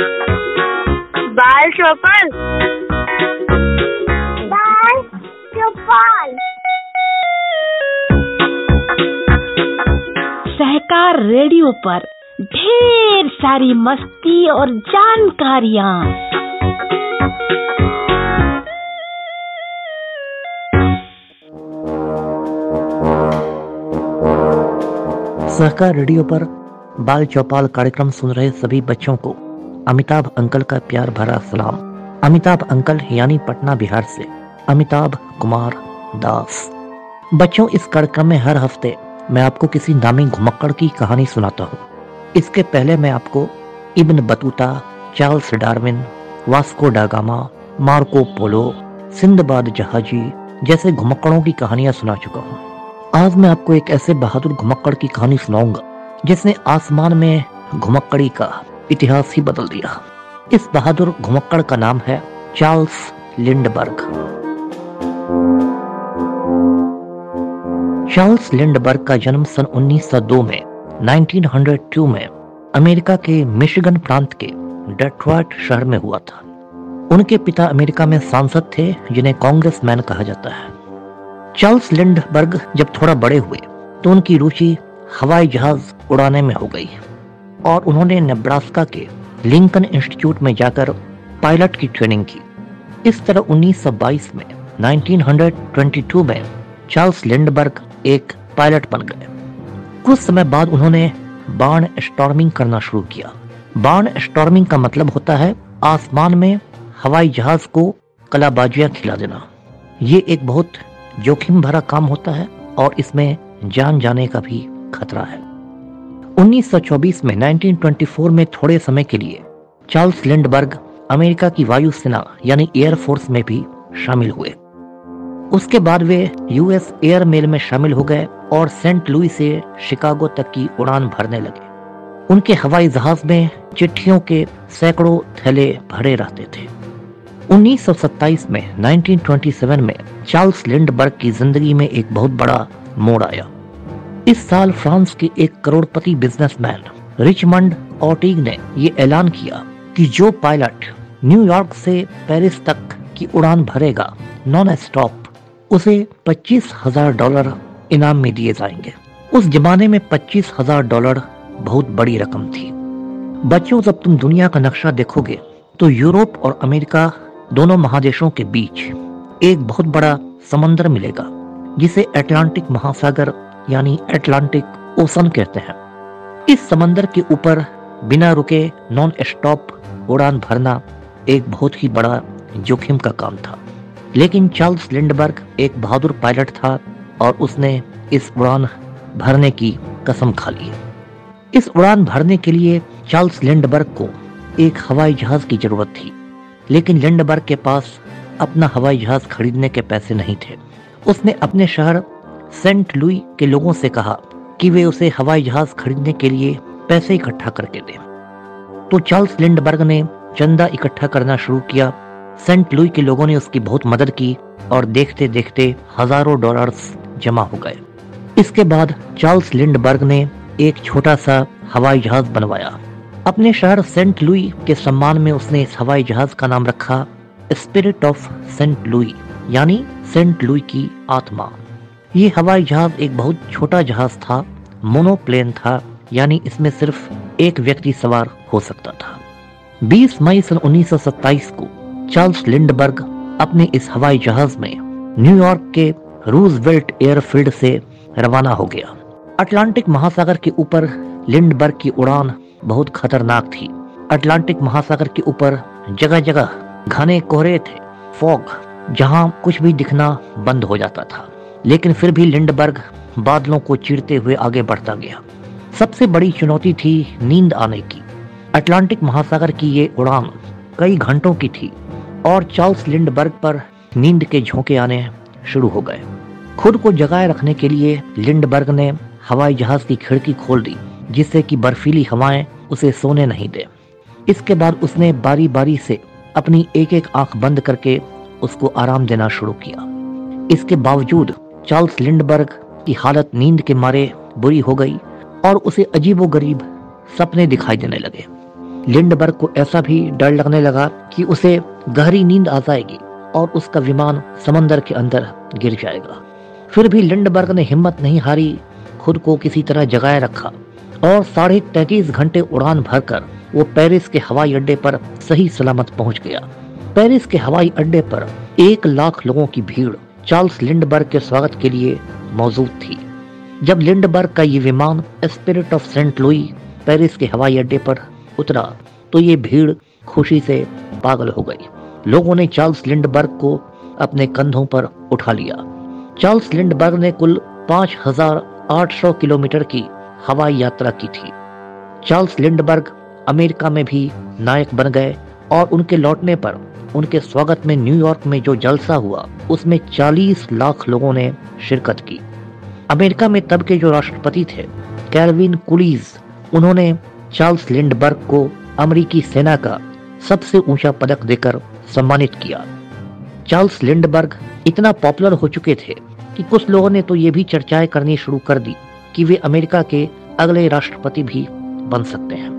बाल चौपाल। बाल चौपल। सहकार रेडियो पर ढेर सारी मस्ती और जानकारियाँ। सहकार रेडियो पर बाल चौपाल कार्यक्रम सुन रहे सभी बच्चों को अमिताभ अंकल का प्यार भरा सलाम। अमिताभ अंकल यानी पटना बिहार से। अमिताभ कुमार दास। बच्चों, इस कार्यक्रम में हर हफ़्ते मैं आपको किसी नामी घुमक्कड़ की कहानी सुनाता हूँ। इसके पहले मैं आपको Ibn Battuta, Charles Darwin, Vasco da Gama Marco Polo, Sinbad जहाजी जैसे घुमक्कड़ों की कहानियाँ सुना चुका हूँ। आज मैं आपको एक ऐसे बहादुर घुमक्कड़ की कहानी सुनाऊँगा जिसने आसमान में घुमक्कड़ी का इतिहास ही बदल दिया। इस बहादुर घुमक्कड़ का नाम है चार्ल्स लिंडबर्ग। चार्ल्स लिंडबर्ग का जन्म सन 1902 में 1902 में, अमेरिका के मिशिगन प्रांत के डेट्रॉयट शहर में हुआ था। उनके पिता अमेरिका में सांसद थे, जिन्हें कांग्रेसमैन कहा जाता है। चार्ल्स लिंडबर्ग जब थोड़ा बड़े हुए तो उनकी रुचि हवाई जहाज़ उड़ाने में हो गई। और उन्होंने नेब्रास्का के लिंकन इंस्टीट्यूट में जाकर पायलट की ट्रेनिंग की। इस तरह 1922 में 1922 में चार्ल्स लिंडबर्ग एक पायलट बन गए। कुछ समय बाद उन्होंने बाण स्टॉर्मिंग करना शुरू किया। बाण स्टॉर्मिंग का मतलब होता है आसमान में हवाई जहाज़ को कलाबाजियाँ खिला देना। ये एक बहुत जोखिम भरा काम होता है और इसमें जान जाने का भी खतरा है। 1924 में 1924 में थोड़े समय के लिए चार्ल्स लिंडबर्ग अमेरिका की वायुसेना यानी एयरफोर्स में भी शामिल हुए। उसके बाद वे यूएस एयर मेल में शामिल हो गए और सेंट लुई से शिकागो तक की उड़ान भरने लगे। उनके हवाई जहाज़ में चिट्ठियों के सैकड़ों थैले भरे रहते थे। 1927 में 1927 में चार्ल्स लिंडबर्ग की ज़िंदगी में एक बहुत बड़ा मोड़ आया। इस साल फ्रांस के एक करोड़पति बिजनेसमैन रिचमंड ऑटिग ने ये ऐलान किया कि जो पायलट न्यूयॉर्क से पेरिस तक की उड़ान भरेगा, नॉन स्टॉप, उसे पच्चीस हज़ार डॉलर इनाम में दिए जाएँगे। उस जमाने में पच्चीस हज़ार डॉलर बहुत बड़ी रकम थी। बच्चों, जब तुम दुनिया का नक्शा देखोगे तो यूरोप और अमेरिका दोनों महादेशों के बीच एक बहुत बड़ा समंदर मिलेगा, जिसे अटलांटिक महासागर यानी अटलांटिक ओसन कहते हैं। इस समंदर के ऊपर बिना रुके नॉन स्टॉप उड़ान भरना एक बहुत ही बड़ा जोखिम का काम था। लेकिन चार्ल्स लिंडबर्ग एक बहादुर पायलट था और उसने इस उड़ान भरने की कसम खा ली। इस उड़ान भरने के लिए चार्ल्स लिंडबर्ग को एक हवाई जहाज़ की ज़रूरत थी। लेकिन लिंडबर्ग के पास अपना हवाई जहाज़ खरीदने के पैसे नहीं थे। उसने अपने शहर सेंट लुई के लोगों से कहा कि वे उसे हवाई जहाज़ खरीदने के लिए पैसे इकट्ठा करके दें। तो चार्ल्स लिंडबर्ग ने चंदा इकट्ठा करना शुरू किया। सेंट लुई के लोगों ने उसकी बहुत मदद की और देखते देखते हज़ारों डॉलर्स जमा हो गए। इसके बाद चार्ल्स लिंडबर्ग ने एक छोटा सा हवाई जहाज़ बनवाया। अपने शहर सेंट लुई के सम्मान में उसने इस हवाई जहाज़ का नाम रखा, स्पिरिट ऑफ़ सेंट लुई, यानी सेंट लुई की आत्मा। ये हवाई जहाज़ एक बहुत छोटा जहाज़ था मोनोप्लेन था, यानी इसमें सिर्फ़ एक व्यक्ति सवार हो सकता था। 20 मई सन 1927 को चार्ल्स लिंडबर्ग अपने इस हवाई जहाज़ में न्यूयॉर्क के रूजवेल्ट एयरफील्ड से रवाना हो गया। अटलांटिक महासागर के ऊपर लिंडबर्ग की उड़ान बहुत खतरनाक थी। अटलांटिक महासागर के ऊपर जगह जगह घने कोहरे थे, फॉग, जहाँ कुछ भी दिखना बंद हो जाता था। लेकिन फिर भी लिंडबर्ग बादलों को चीरते हुए आगे बढ़ता गया। सबसे बड़ी चुनौती थी नींद आने की। अटलांटिक महासागर की ये उड़ान कई घंटों की थी और चार्ल्स लिंडबर्ग पर नींद के झोंके आने शुरू हो गए। खुद को जगाए रखने के लिए लिंडबर्ग ने हवाई जहाज़ की खिड़की खोल दी, जिससे कि बर्फीली हवाएँ उसे सोने नहीं दे। इसके बाद उसने बारी बारी से अपनी एक एक आँख बंद करके उसको आराम देना शुरू किया। इसके बावजूद चार्ल्स लिंडबर्ग की हालत नींद के मारे बुरी हो गई और उसे अजीब गरीब सपने दिखाई देने लगे। लिंडबर्ग को ऐसा भी डर लगने लगा कि उसे गहरी नींद आ जाएगी और उसका विमान समंदर के अंदर गिर जाएगा। फिर भी लिंडबर्ग ने हिम्मत नहीं हारी, खुद को किसी तरह जगाए रखा और साढ़े तैतीस घंटे उड़ान भरकर वो पेरिस के हवाई अड्डे पर सही सलामत पहुँच गया। पेरिस के हवाई अड्डे पर एक लाख लोगों की भीड़ चार्ल्स लिंडबर्ग के स्वागत के लिए मौजूद थी। जब लिंडबर्ग का ये विमान spirit of Saint Louis Paris के हवाई अड्डे पर उतरा तो ये भीड़ खुशी से पागल हो गई। लोगों ने चार्ल्स लिंडबर्ग को अपने कंधों पर उठा लिया। चार्ल्स लिंडबर्ग ने कुल 5,800 किलोमीटर की हवाई यात्रा की थी। चार्ल्स लिंडबर्ग अमेरिका में भी नायक बन गए और उनके लौटने पर उनके स्वागत में न्यूयॉर्क में जो जलसा हुआ, उसमें 40 लाख लोगों ने शिरकत की। अमेरिका में तब के जो राष्ट्रपति थे, कैलविन कुलीज, उन्होंने चार्ल्स लिंडबर्ग को अमेरिकी सेना का सबसे ऊँचा पदक देकर सम्मानित किया। चार्ल्स लिंडबर्ग इतना पॉपुलर हो चुके थे कि कुछ लोगों ने तो ये भी चर्चाएँ करनी शुरू कर दी कि वे अमेरिका के अगले राष्ट्रपति भी बन सकते हैं।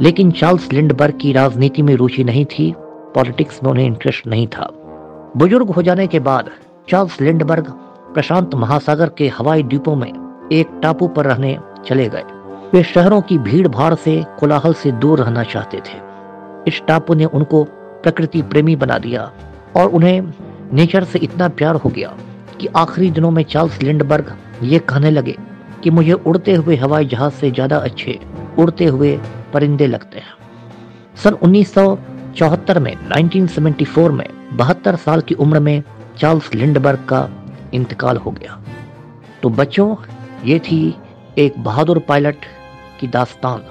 लेकिन चार्ल्स लिंडबर्ग की राजनीति में रुचि नहीं थी पॉलिटिक्स में उन्हें इंटरेस्ट नहीं था। बुज़ुर्ग हो जाने के बाद चार्ल्स लिंडबर्ग प्रशांत महासागर के हवाई द्वीपों में एक टापू पर रहने चले गए। वे शहरों की भीड़ भाड़ से, कोलाहल से दूर रहना चाहते थे। इस टापू ने उनको प्रकृति प्रेमी बना दिया और उन्हें नेचर से इतना प्यार हो गया कि आखिरी दिनों में चार्ल्स लिंडबर्ग ये कहने लगे कि मुझे उड़ते हुए हवाई जहाज़ से ज़्यादा अच्छे, उड़ते हुए परिंदे लगते हैं। सन 1974 में 1974 में, बहत्तर साल की उम्र में चार्ल्स लिंडबर्ग का इंतकाल हो गया। तो बच्चों, ये थी एक बहादुर पायलट की दास्तान।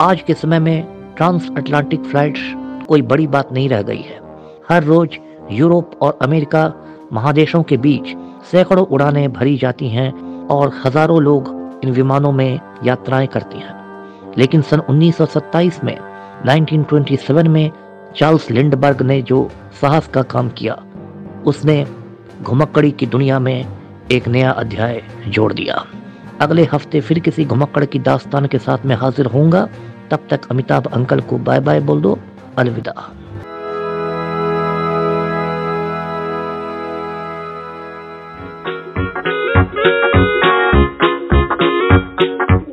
आज के समय में ट्रांस अटलांटिक फ्लाइट्स कोई बड़ी बात नहीं रह गई है। हर रोज यूरोप और अमेरिका महादेशों के बीच सैकड़ों उड़ानें भरी जाती हैं और हज़ारों लोग इन विमानों में यात्राएँ करती हैं। लेकिन सन 1927 में 1927 में चार्ल्स लिंडबर्ग ने जो साहस का काम किया, उसने घुमक्कड़ी की दुनिया में एक नया अध्याय जोड़ दिया। अगले हफ़्ते फिर किसी घुमक्कड़ की दास्तान के साथ मैं हाजिर होऊँगा। तब तक अमिताभ अंकल को बाय बाय बोल दो। अलविदा।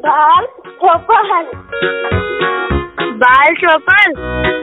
बाल चौपन बाल चौपन